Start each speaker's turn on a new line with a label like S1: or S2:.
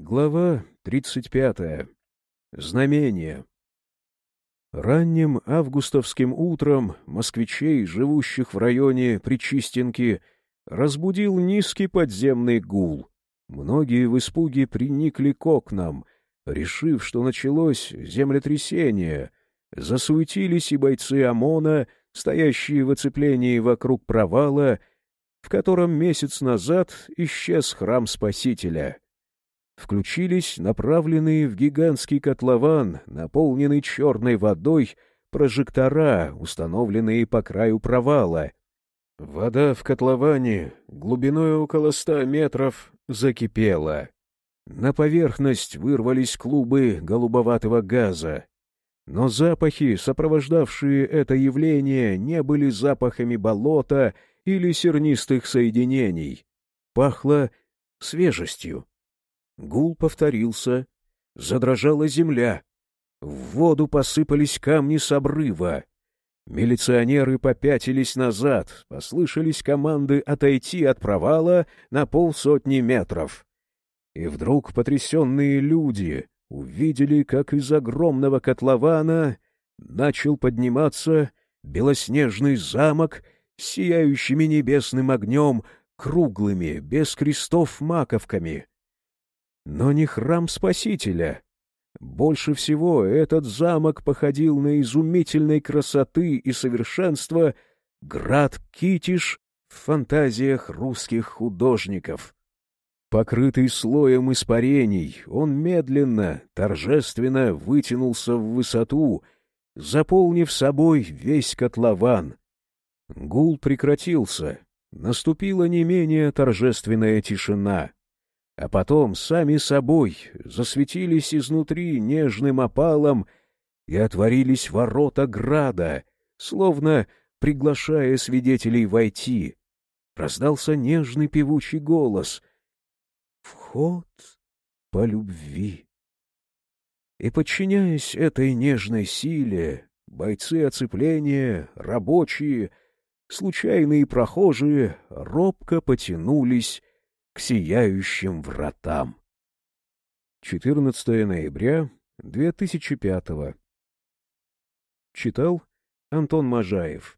S1: Глава 35. Знамение. Ранним августовским утром москвичей, живущих в районе Причистенки, разбудил низкий подземный гул. Многие в испуге приникли к окнам, решив, что началось землетрясение. Засуетились и бойцы ОМОНа, стоящие в оцеплении вокруг провала, в котором месяц назад исчез храм Спасителя — включились направленные в гигантский котлован, наполненный черной водой, прожектора, установленные по краю провала. Вода в котловане, глубиной около ста метров, закипела. На поверхность вырвались клубы голубоватого газа. Но запахи, сопровождавшие это явление, не были запахами болота или сернистых соединений. Пахло свежестью. Гул повторился. Задрожала земля. В воду посыпались камни с обрыва. Милиционеры попятились назад, послышались команды отойти от провала на полсотни метров. И вдруг потрясенные люди увидели, как из огромного котлована начал подниматься белоснежный замок сияющими небесным огнем, круглыми, без крестов маковками. Но не храм Спасителя. Больше всего этот замок походил на изумительной красоты и совершенства град Китиш в фантазиях русских художников. Покрытый слоем испарений, он медленно, торжественно вытянулся в высоту, заполнив собой весь котлован. Гул прекратился, наступила не менее торжественная тишина — а потом сами собой засветились изнутри нежным опалом и отворились ворота града, словно приглашая свидетелей войти. Раздался нежный певучий голос. «Вход по любви». И, подчиняясь этой нежной силе, бойцы оцепления, рабочие, случайные прохожие робко потянулись к сияющим вратам. 14 ноября 2005 Читал Антон Можаев